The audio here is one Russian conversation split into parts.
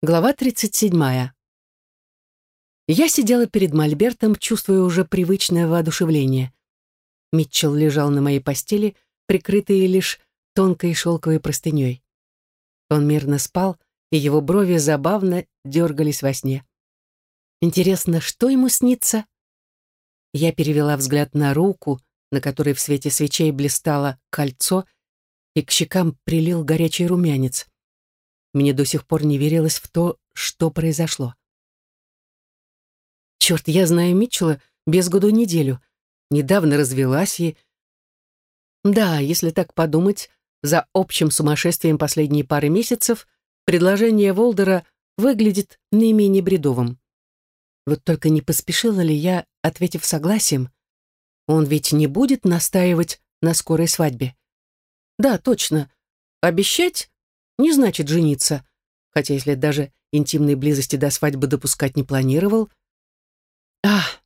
Глава 37. Я сидела перед мольбертом, чувствуя уже привычное воодушевление. Митчелл лежал на моей постели, прикрытый лишь тонкой шелковой простыней. Он мирно спал, и его брови забавно дергались во сне. Интересно, что ему снится? Я перевела взгляд на руку, на которой в свете свечей блистало кольцо, и к щекам прилил горячий румянец. Мне до сих пор не верилось в то, что произошло. Черт, я знаю Митчелла без году неделю. Недавно развелась и... Да, если так подумать, за общим сумасшествием последние пары месяцев предложение Волдера выглядит наименее бредовым. Вот только не поспешила ли я, ответив согласием? Он ведь не будет настаивать на скорой свадьбе. Да, точно. Обещать не значит жениться, хотя если даже интимной близости до свадьбы допускать не планировал. Ах!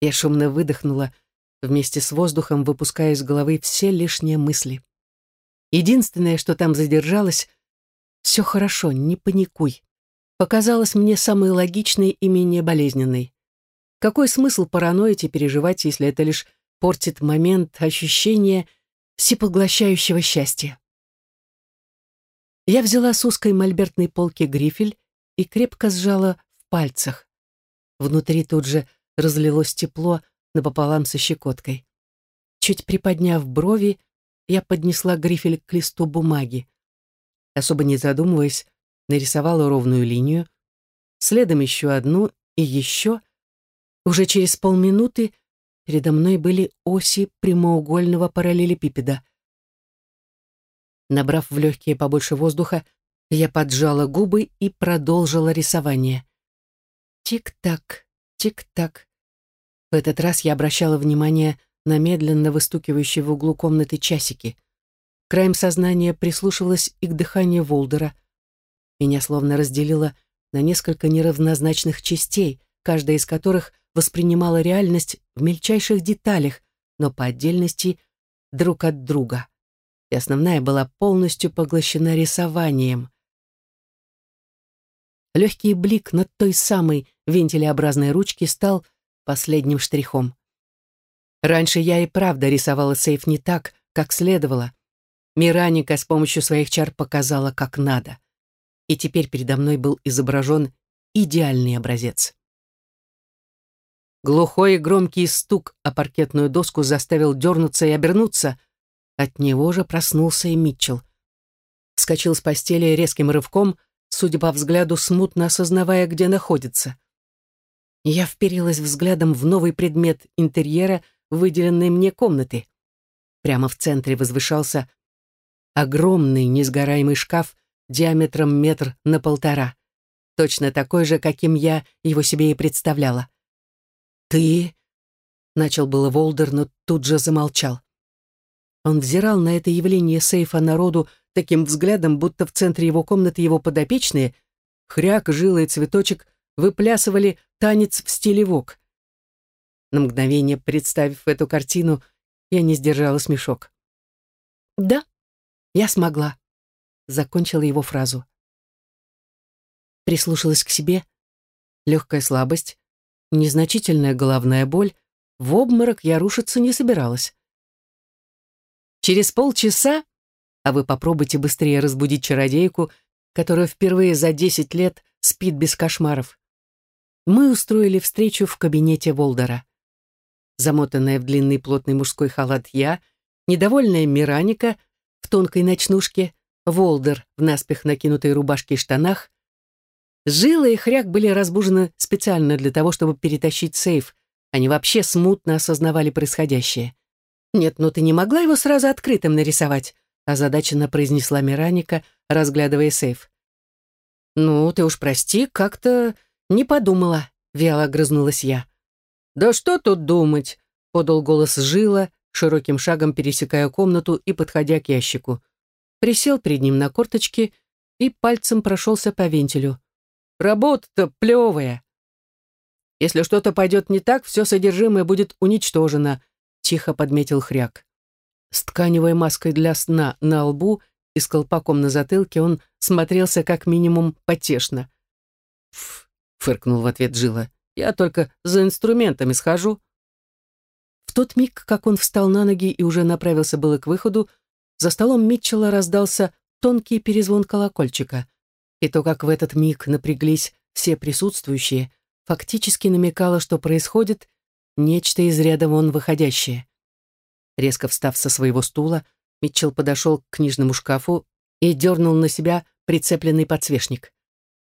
Я шумно выдохнула, вместе с воздухом выпуская из головы все лишние мысли. Единственное, что там задержалось, «Все хорошо, не паникуй», показалось мне самой логичной и менее болезненной. Какой смысл параноить и переживать, если это лишь портит момент ощущения всепоглощающего счастья? Я взяла с узкой мольбертной полки грифель и крепко сжала в пальцах. Внутри тут же разлилось тепло напополам со щекоткой. Чуть приподняв брови, я поднесла грифель к листу бумаги. Особо не задумываясь, нарисовала ровную линию, следом еще одну и еще. Уже через полминуты передо мной были оси прямоугольного параллелепипеда. Набрав в легкие побольше воздуха, я поджала губы и продолжила рисование. Тик-так, тик-так. В этот раз я обращала внимание на медленно выстукивающие в углу комнаты часики. Краем сознания прислушивалась и к дыханию Волдера. Меня словно разделило на несколько неравнозначных частей, каждая из которых воспринимала реальность в мельчайших деталях, но по отдельности друг от друга и основная была полностью поглощена рисованием. Легкий блик над той самой вентилеобразной ручки стал последним штрихом. Раньше я и правда рисовала сейф не так, как следовало. Мираника с помощью своих чар показала, как надо. И теперь передо мной был изображен идеальный образец. Глухой и громкий стук о паркетную доску заставил дернуться и обернуться — от него же проснулся и Митчелл. Вскочил с постели резким рывком, судя по взгляду, смутно осознавая, где находится. Я вперилась взглядом в новый предмет интерьера, выделенной мне комнаты. Прямо в центре возвышался огромный несгораемый шкаф диаметром метр на полтора, точно такой же, каким я его себе и представляла. «Ты...» — начал было Волдер, но тут же замолчал. Он взирал на это явление сейфа народу таким взглядом, будто в центре его комнаты его подопечные, хряк, жила и цветочек, выплясывали танец в стиле вок. На мгновение, представив эту картину, я не сдержала смешок. «Да, я смогла», — закончила его фразу. Прислушалась к себе. Легкая слабость, незначительная головная боль. В обморок я рушиться не собиралась. Через полчаса, а вы попробуйте быстрее разбудить чародейку, которая впервые за десять лет спит без кошмаров. Мы устроили встречу в кабинете Волдера. Замотанная в длинный плотный мужской халат я, недовольная Мираника в тонкой ночнушке, Волдер в наспех накинутой рубашке и штанах. Жила и Хряк были разбужены специально для того, чтобы перетащить сейф. Они вообще смутно осознавали происходящее. «Нет, ну ты не могла его сразу открытым нарисовать», озадаченно произнесла Мираника, разглядывая сейф. «Ну, ты уж прости, как-то не подумала», вяло огрызнулась я. «Да что тут думать?» подал голос Жила, широким шагом пересекая комнату и подходя к ящику. Присел перед ним на корточки и пальцем прошелся по вентилю. «Работа-то плевая. Если что-то пойдет не так, все содержимое будет уничтожено», тихо подметил хряк. С тканевой маской для сна на лбу и с колпаком на затылке он смотрелся как минимум потешно. «Ф», — фыркнул в ответ Жила, — «я только за инструментами схожу». В тот миг, как он встал на ноги и уже направился было к выходу, за столом Митчелла раздался тонкий перезвон колокольчика. И то, как в этот миг напряглись все присутствующие, фактически намекало, что происходит нечто из ряда вон выходящее. Резко встав со своего стула, Митчелл подошел к книжному шкафу и дернул на себя прицепленный подсвечник.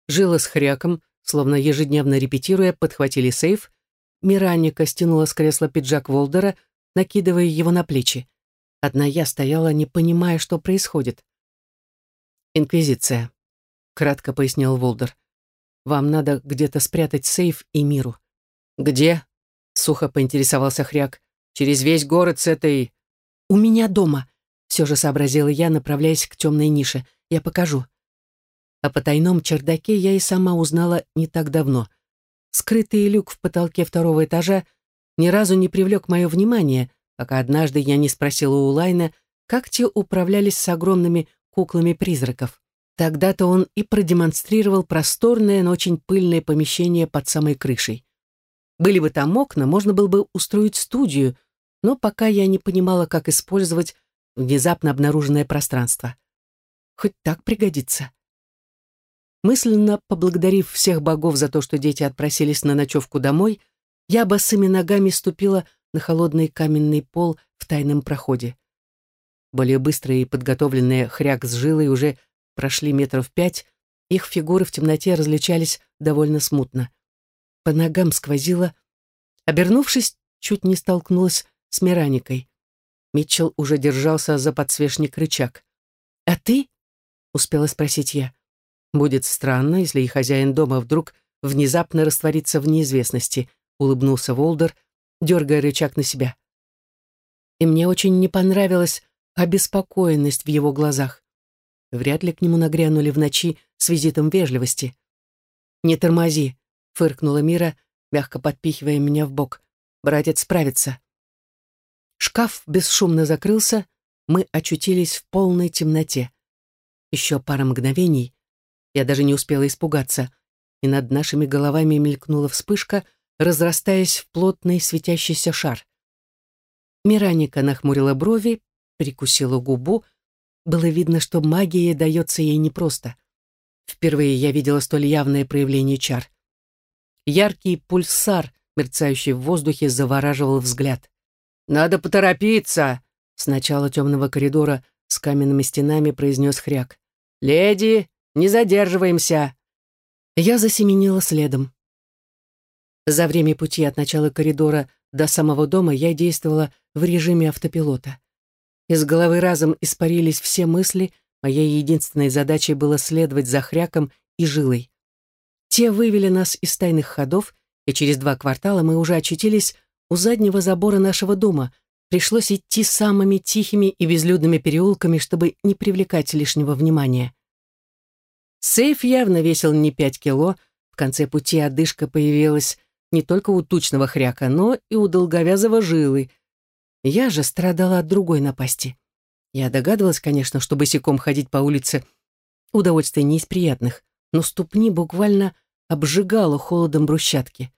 Жила с хряком, словно ежедневно репетируя, подхватили сейф. Мираника стянула с кресла пиджак Волдера, накидывая его на плечи. Одна я стояла, не понимая, что происходит. «Инквизиция», — кратко пояснил Волдер. «Вам надо где-то спрятать сейф и миру». «Где?» — сухо поинтересовался Хряк. «Через весь город с этой...» «У меня дома», — все же сообразила я, направляясь к темной нише. «Я покажу». О потайном чердаке я и сама узнала не так давно. Скрытый люк в потолке второго этажа ни разу не привлек мое внимание, пока однажды я не спросила у Лайна, как те управлялись с огромными куклами призраков. Тогда-то он и продемонстрировал просторное, но очень пыльное помещение под самой крышей. Были бы там окна, можно было бы устроить студию, но пока я не понимала, как использовать внезапно обнаруженное пространство. Хоть так пригодится. Мысленно поблагодарив всех богов за то, что дети отпросились на ночевку домой, я босыми ногами ступила на холодный каменный пол в тайном проходе. Более быстрые и подготовленные хряк с жилой уже прошли метров пять, их фигуры в темноте различались довольно смутно. По ногам сквозило. Обернувшись, чуть не столкнулась с Мираникой. Митчелл уже держался за подсвечник рычаг. «А ты?» — успела спросить я. «Будет странно, если и хозяин дома вдруг внезапно растворится в неизвестности», — улыбнулся Волдер, дергая рычаг на себя. И мне очень не понравилась обеспокоенность в его глазах. Вряд ли к нему нагрянули в ночи с визитом вежливости. «Не тормози», — фыркнула Мира, мягко подпихивая меня в бок. «Братец справится». Шкаф бесшумно закрылся, мы очутились в полной темноте. Еще пара мгновений, я даже не успела испугаться, и над нашими головами мелькнула вспышка — разрастаясь в плотный светящийся шар. Мираника нахмурила брови, прикусила губу. Было видно, что магия дается ей непросто. Впервые я видела столь явное проявление чар. Яркий пульсар, мерцающий в воздухе, завораживал взгляд. «Надо поторопиться!» С начала темного коридора с каменными стенами произнес хряк. «Леди, не задерживаемся!» Я засеменила следом. За время пути от начала коридора до самого дома я действовала в режиме автопилота. Из головы разом испарились все мысли, моей единственной задачей было следовать за хряком и жилой. Те вывели нас из тайных ходов, и через два квартала мы уже очутились у заднего забора нашего дома. Пришлось идти самыми тихими и безлюдными переулками, чтобы не привлекать лишнего внимания. Сейф явно весил не пять кило, в конце пути одышка появилась не только у тучного хряка, но и у долговязого жилы. Я же страдала от другой напасти. Я догадывалась, конечно, что босиком ходить по улице — удовольствие не из приятных, но ступни буквально обжигало холодом брусчатки.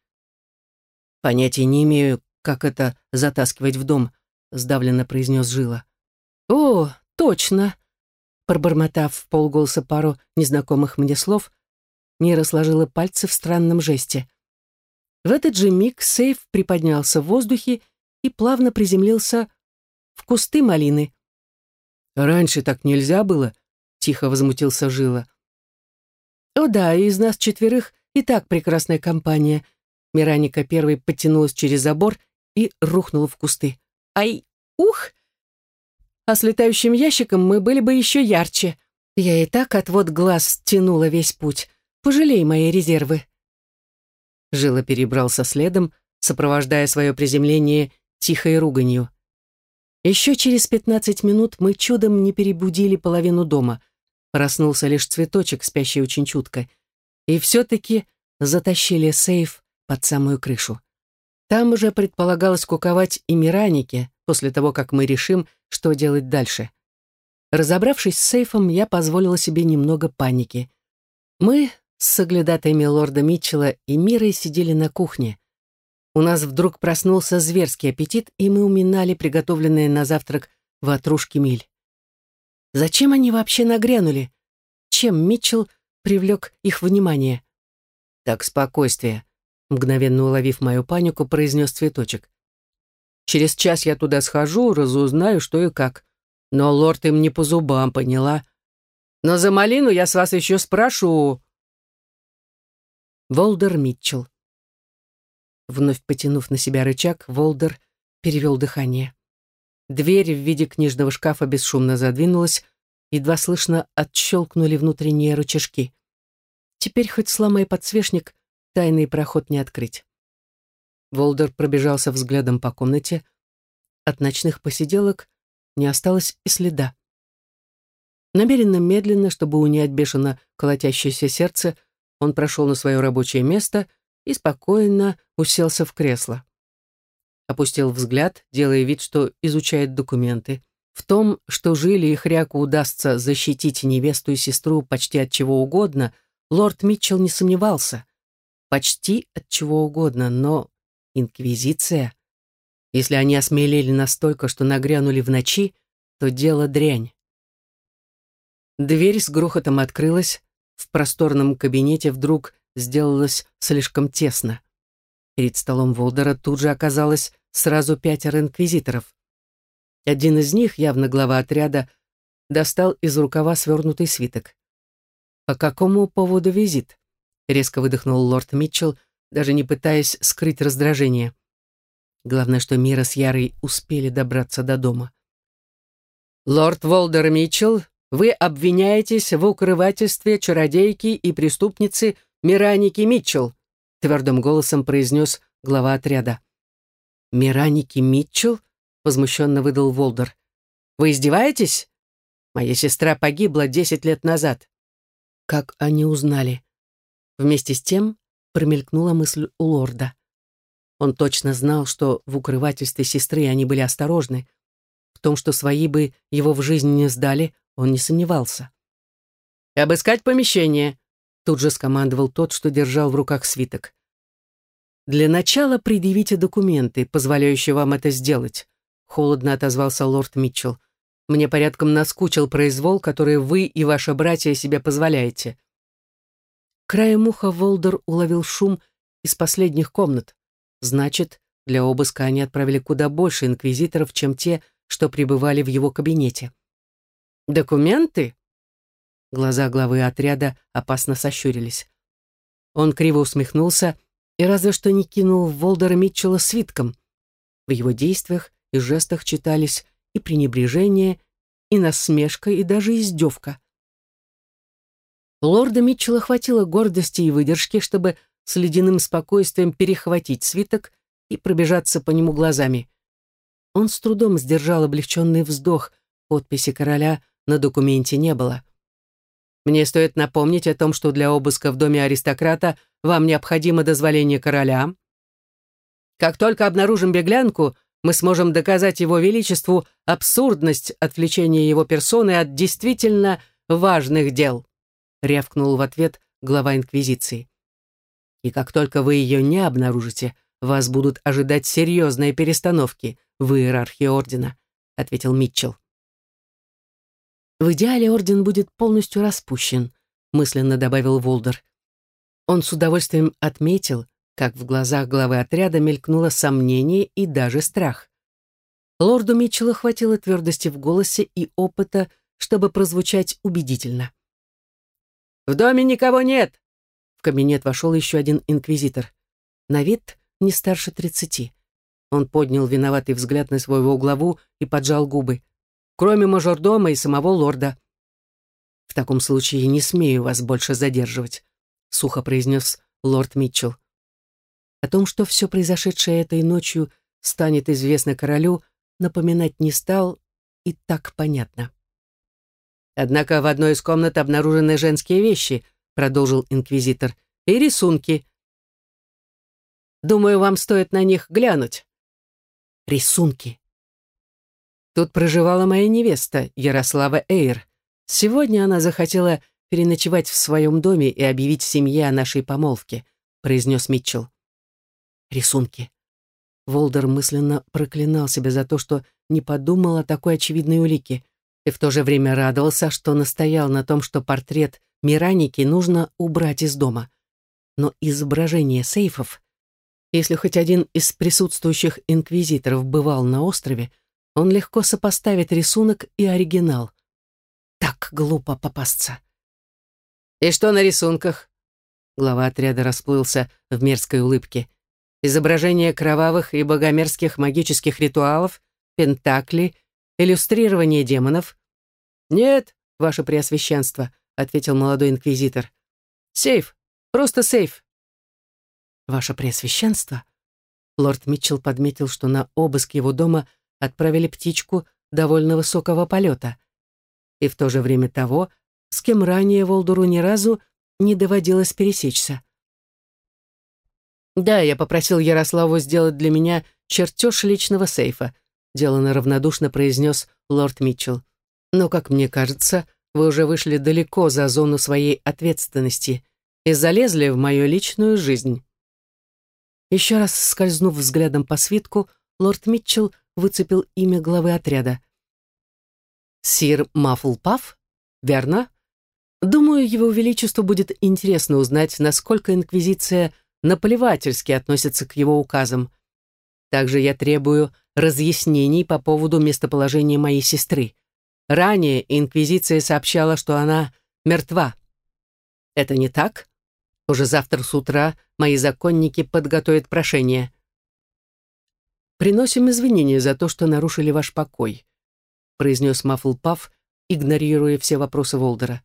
«Понятия не имею, как это затаскивать в дом», — сдавленно произнес Жила. «О, точно!» Пробормотав в полголоса пару незнакомых мне слов, Нира сложила пальцы в странном жесте. В этот же миг сейф приподнялся в воздухе и плавно приземлился в кусты малины. «Раньше так нельзя было», — тихо возмутился Жила. «О да, из нас четверых и так прекрасная компания». Мираника первой подтянулась через забор и рухнула в кусты. «Ай, ух!» А с летающим ящиком мы были бы еще ярче. Я и так отвод глаз тянула весь путь. Пожалей мои резервы. Жила перебрался следом, сопровождая свое приземление тихой руганью. Еще через пятнадцать минут мы чудом не перебудили половину дома. Проснулся лишь цветочек, спящий очень чутко. И все-таки затащили сейф под самую крышу. Там уже предполагалось куковать и Миранике после того, как мы решим, что делать дальше. Разобравшись с сейфом, я позволила себе немного паники. Мы с соглядатаями лорда Митчелла и Мирой сидели на кухне. У нас вдруг проснулся зверский аппетит, и мы уминали приготовленные на завтрак ватрушки миль. Зачем они вообще нагрянули? Чем Митчелл привлек их внимание? «Так, спокойствие», — мгновенно уловив мою панику, произнес цветочек. «Через час я туда схожу, разузнаю, что и как. Но лорд им не по зубам, поняла? Но за малину я с вас еще спрошу». Волдер Митчелл. Вновь потянув на себя рычаг, Волдер перевел дыхание. Дверь в виде книжного шкафа бесшумно задвинулась, едва слышно отщелкнули внутренние рычажки. Теперь хоть сломай подсвечник, тайный проход не открыть. Волдер пробежался взглядом по комнате. От ночных посиделок не осталось и следа. Намеренно медленно, чтобы унять бешено колотящееся сердце, он прошел на свое рабочее место и спокойно уселся в кресло. Опустил взгляд, делая вид, что изучает документы. В том, что жили и Хряку удастся защитить невесту и сестру почти от чего угодно, лорд Митчелл не сомневался. Почти от чего угодно, но инквизиция... Если они осмелели настолько, что нагрянули в ночи, то дело дрянь. Дверь с грохотом открылась, в просторном кабинете вдруг сделалось слишком тесно. Перед столом Волдера тут же оказалось сразу пятеро инквизиторов. Один из них, явно глава отряда, достал из рукава свернутый свиток. «По какому поводу визит?» — резко выдохнул лорд Митчелл, даже не пытаясь скрыть раздражение. Главное, что Мира с Ярой успели добраться до дома. «Лорд Волдер Митчелл, вы обвиняетесь в укрывательстве чародейки и преступницы Мираники Митчелл», твердым голосом произнес глава отряда. «Мираники Митчелл?» — возмущенно выдал Волдер. «Вы издеваетесь? Моя сестра погибла десять лет назад». Как они узнали? Вместе с тем промелькнула мысль у лорда. Он точно знал, что в укрывательстве сестры они были осторожны. В том, что свои бы его в жизни не сдали, он не сомневался. «Обыскать помещение», — тут же скомандовал тот, что держал в руках свиток. «Для начала предъявите документы, позволяющие вам это сделать», холодно отозвался лорд Митчелл. «Мне порядком наскучил произвол, который вы и ваши братья себе позволяете». Краем уха Волдер уловил шум из последних комнат. Значит, для обыска они отправили куда больше инквизиторов, чем те, что пребывали в его кабинете. «Документы?» Глаза главы отряда опасно сощурились. Он криво усмехнулся и разве что не кинул Волдера Митчелла свитком. В его действиях и жестах читались и пренебрежение, и насмешка, и даже издевка. Лорда Митчелла хватило гордости и выдержки, чтобы с ледяным спокойствием перехватить свиток и пробежаться по нему глазами. Он с трудом сдержал облегченный вздох, подписи короля на документе не было. «Мне стоит напомнить о том, что для обыска в доме аристократа вам необходимо дозволение короля. Как только обнаружим беглянку, мы сможем доказать его величеству абсурдность отвлечения его персоны от действительно важных дел», рявкнул в ответ глава Инквизиции. «И как только вы ее не обнаружите, вас будут ожидать серьезные перестановки в иерархии Ордена», ответил Митчелл. «В идеале Орден будет полностью распущен», мысленно добавил Волдер. Он с удовольствием отметил, как в глазах главы отряда мелькнуло сомнение и даже страх. Лорду Митчеллу хватило твердости в голосе и опыта, чтобы прозвучать убедительно. «В доме никого нет!» В кабинет вошел еще один инквизитор. На вид не старше тридцати. Он поднял виноватый взгляд на своего главу и поджал губы. «Кроме мажордома и самого лорда». «В таком случае не смею вас больше задерживать», — сухо произнес лорд Митчелл. О том, что все произошедшее этой ночью станет известно королю, напоминать не стал, и так понятно. «Однако в одной из комнат обнаружены женские вещи», продолжил инквизитор, «и рисунки. Думаю, вам стоит на них глянуть». «Рисунки», Тут проживала моя невеста, Ярослава Эйр. Сегодня она захотела переночевать в своем доме и объявить семье о нашей помолвке», произнес Митчелл. Рисунки. Волдер мысленно проклинал себя за то, что не подумал о такой очевидной улике, и в то же время радовался, что настоял на том, что портрет Мираники нужно убрать из дома. Но изображение сейфов... Если хоть один из присутствующих инквизиторов бывал на острове, он легко сопоставит рисунок и оригинал. Так глупо попасться. «И что на рисунках?» Глава отряда расплылся в мерзкой улыбке. «Изображение кровавых и богомерзких магических ритуалов, пентакли, иллюстрирование демонов?» «Нет, ваше преосвященство», — ответил молодой инквизитор. «Сейф, просто сейф». «Ваше преосвященство?» Лорд Митчелл подметил, что на обыск его дома отправили птичку довольно высокого полета. И в то же время того, с кем ранее Волдуру ни разу не доводилось пересечься. «Да, я попросил Ярославу сделать для меня чертеж личного сейфа», деланно равнодушно произнес лорд Митчелл. «Но, как мне кажется, вы уже вышли далеко за зону своей ответственности и залезли в мою личную жизнь». Еще раз скользнув взглядом по свитку, лорд Митчелл выцепил имя главы отряда. «Сир Маффлпаф? Верно?» Думаю, его величеству будет интересно узнать, насколько инквизиция наплевательски относится к его указам. Также я требую разъяснений по поводу местоположения моей сестры. Ранее инквизиция сообщала, что она мертва. Это не так? Уже завтра с утра мои законники подготовят прошение. «Приносим извинения за то, что нарушили ваш покой», произнес Маффлпаф, игнорируя все вопросы Волдера.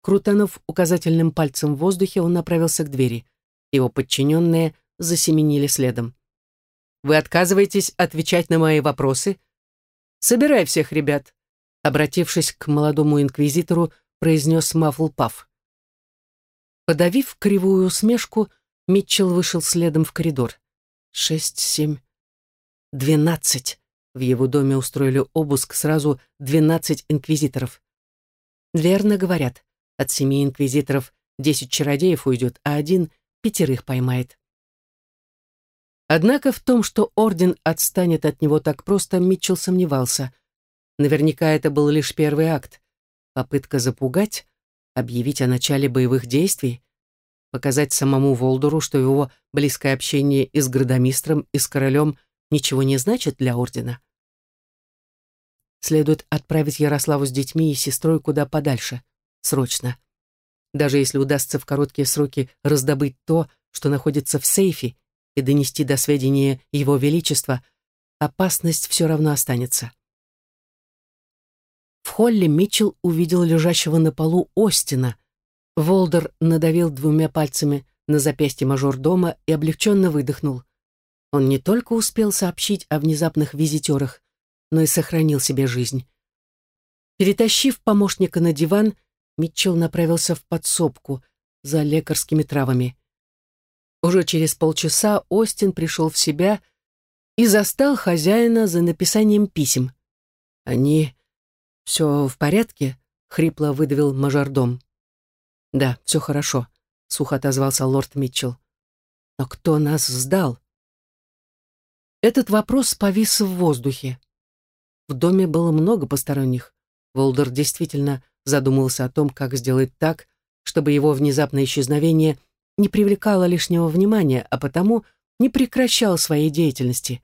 Крутанув указательным пальцем в воздухе, он направился к двери. Его подчиненные засеменили следом. «Вы отказываетесь отвечать на мои вопросы?» «Собирай всех ребят», — обратившись к молодому инквизитору, произнес Маффлпаф. Подавив кривую усмешку, Митчелл вышел следом в коридор. Шесть, семь, двенадцать. В его доме устроили обыск сразу двенадцать инквизиторов. Верно говорят, от семи инквизиторов десять чародеев уйдет, а один пятерых поймает. Однако в том, что орден отстанет от него так просто, Митчелл сомневался. Наверняка это был лишь первый акт. Попытка запугать, объявить о начале боевых действий, показать самому Волдуру, что его близкое общение и с градомистром, и с королем ничего не значит для ордена. Следует отправить Ярославу с детьми и сестрой куда подальше — Срочно. Даже если удастся в короткие сроки раздобыть то, что находится в сейфе, и донести до сведения Его Величества, опасность все равно останется. В холле Митчелл увидел лежащего на полу Остина. Волдер надавил двумя пальцами на запястье мажордома и облегченно выдохнул. Он не только успел сообщить о внезапных визитерах, но и сохранил себе жизнь. Перетащив помощника на диван, Митчелл направился в подсобку за лекарскими травами. Уже через полчаса Остин пришел в себя и застал хозяина за написанием писем. «Они... все в порядке?» — хрипло выдавил мажордом. «Да, все хорошо», — сухо отозвался лорд Митчелл. «Но кто нас сдал?» Этот вопрос повис в воздухе. В доме было много посторонних. Волдер действительно задумался о том, как сделать так, чтобы его внезапное исчезновение не привлекало лишнего внимания, а потому не прекращал своей деятельности.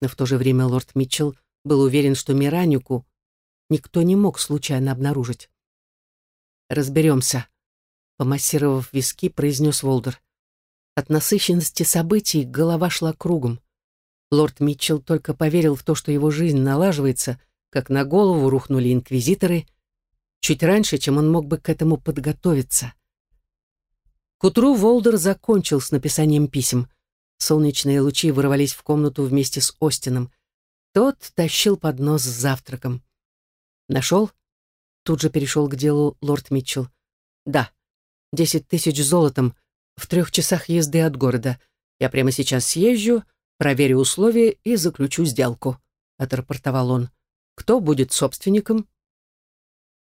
Но в то же время лорд Митчелл был уверен, что Миранику никто не мог случайно обнаружить. «Разберемся», — помассировав виски, произнес Волдер. От насыщенности событий голова шла кругом. Лорд Митчелл только поверил в то, что его жизнь налаживается, как на голову рухнули инквизиторы, чуть раньше, чем он мог бы к этому подготовиться. К утру Волдер закончил с написанием писем. Солнечные лучи вырвались в комнату вместе с Остином. Тот тащил поднос с завтраком. «Нашел?» Тут же перешел к делу лорд Митчелл. «Да, десять тысяч золотом в трех часах езды от города. Я прямо сейчас съезжу, проверю условия и заключу сделку». — отрапортовал он. «Кто будет собственником?»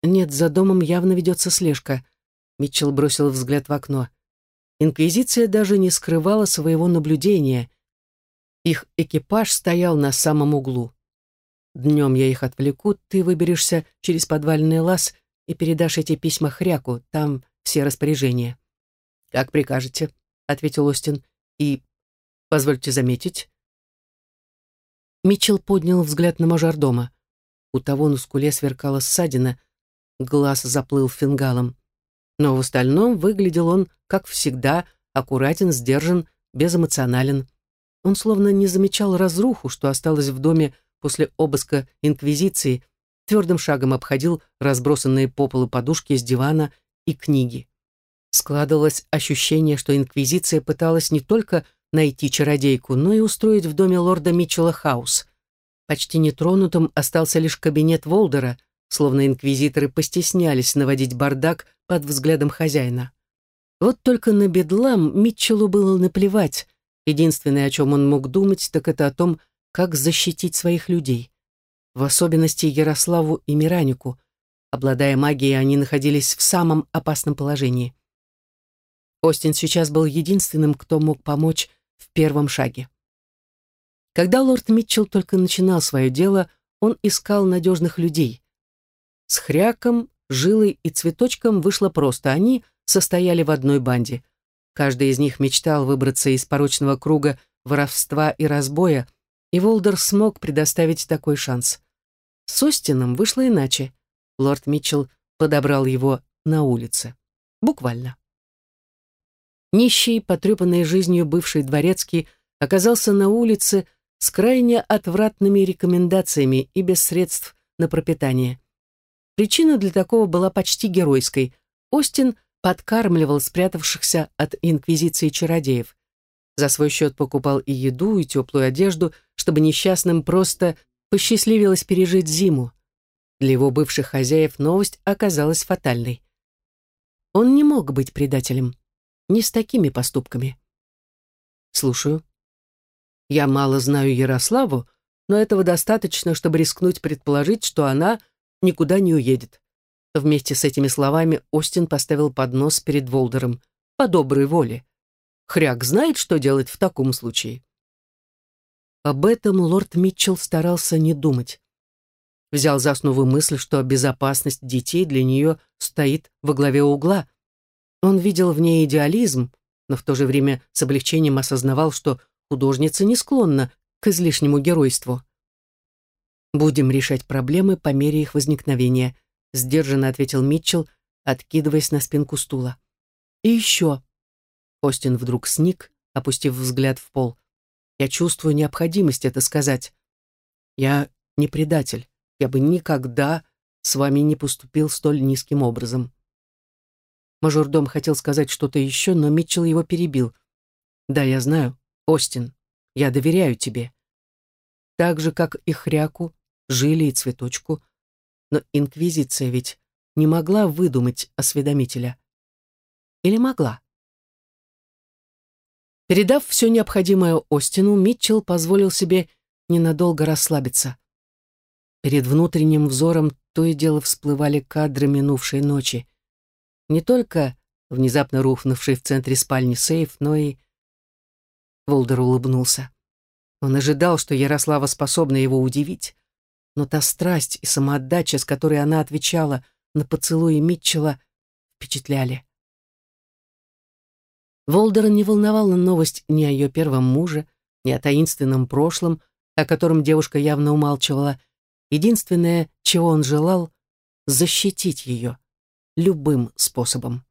«Нет, за домом явно ведется слежка», — Митчелл бросил взгляд в окно. Инквизиция даже не скрывала своего наблюдения. Их экипаж стоял на самом углу. Днем я их отвлеку, ты выберешься через подвальный лаз и передашь эти письма Хряку, там все распоряжения. «Как прикажете», — ответил Остин. «И, позвольте заметить...» Митчелл поднял взгляд на мажордома. У того на скуле сверкала ссадина, глаз заплыл фингалом. Но в остальном выглядел он, как всегда, аккуратен, сдержан, безэмоционален. Он словно не замечал разруху, что осталось в доме после обыска Инквизиции, твердым шагом обходил разбросанные по полу подушки с дивана и книги. Складывалось ощущение, что Инквизиция пыталась не только найти чародейку, но и устроить в доме лорда Митчелла хаос. Почти нетронутым остался лишь кабинет Волдера, словно инквизиторы постеснялись наводить бардак под взглядом хозяина. Вот только на бедлам Митчеллу было наплевать. Единственное, о чем он мог думать, так это о том, как защитить своих людей. В особенности Ярославу и Миранику. Обладая магией, они находились в самом опасном положении. Остин сейчас был единственным, кто мог помочь в первом шаге. Когда лорд Митчелл только начинал свое дело, он искал надежных людей. С Хряком, Жилой и Цветочком вышло просто. Они состояли в одной банде. Каждый из них мечтал выбраться из порочного круга воровства и разбоя, и Волдер смог предоставить такой шанс. С Остином вышло иначе. Лорд Митчелл подобрал его на улице. Буквально. Нищий, потрепанный жизнью бывший дворецкий, оказался на улице с крайне отвратными рекомендациями и без средств на пропитание. Причина для такого была почти геройской. Остин подкармливал спрятавшихся от инквизиции чародеев. За свой счет покупал и еду, и теплую одежду, чтобы несчастным просто посчастливилось пережить зиму. Для его бывших хозяев новость оказалась фатальной. Он не мог быть предателем. Не с такими поступками. Слушаю. Я мало знаю Ярославу, но этого достаточно, чтобы рискнуть предположить, что она никуда не уедет. Вместе с этими словами Остин поставил поднос перед Волдером. По доброй воле. Хряк знает, что делать в таком случае. Об этом лорд Митчелл старался не думать. Взял за основу мысль, что безопасность детей для нее стоит во главе угла, он видел в ней идеализм, но в то же время с облегчением осознавал, что художница не склонна к излишнему геройству. «Будем решать проблемы по мере их возникновения», сдержанно ответил Митчелл, откидываясь на спинку стула. «И еще». Остин вдруг сник, опустив взгляд в пол. «Я чувствую необходимость это сказать. Я не предатель. Я бы никогда с вами не поступил столь низким образом». Мажордом хотел сказать что-то еще, но Митчелл его перебил. «Да, я знаю. Остин, я доверяю тебе. Так же, как и Хряку, Жили и Цветочку. Но Инквизиция ведь не могла выдумать осведомителя. Или могла?» Передав все необходимое Остину, Митчелл позволил себе ненадолго расслабиться. Перед внутренним взором то и дело всплывали кадры минувшей ночи. Не только внезапно рухнувший в центре спальни сейф, но и... Волдер улыбнулся. Он ожидал, что Ярослава способна его удивить, но та страсть и самоотдача, с которой она отвечала на поцелуи Митчелла, впечатляли. Волдера не волновала новость ни о ее первом муже, ни о таинственном прошлом, о котором девушка явно умалчивала. Единственное, чего он желал — защитить ее любым способом.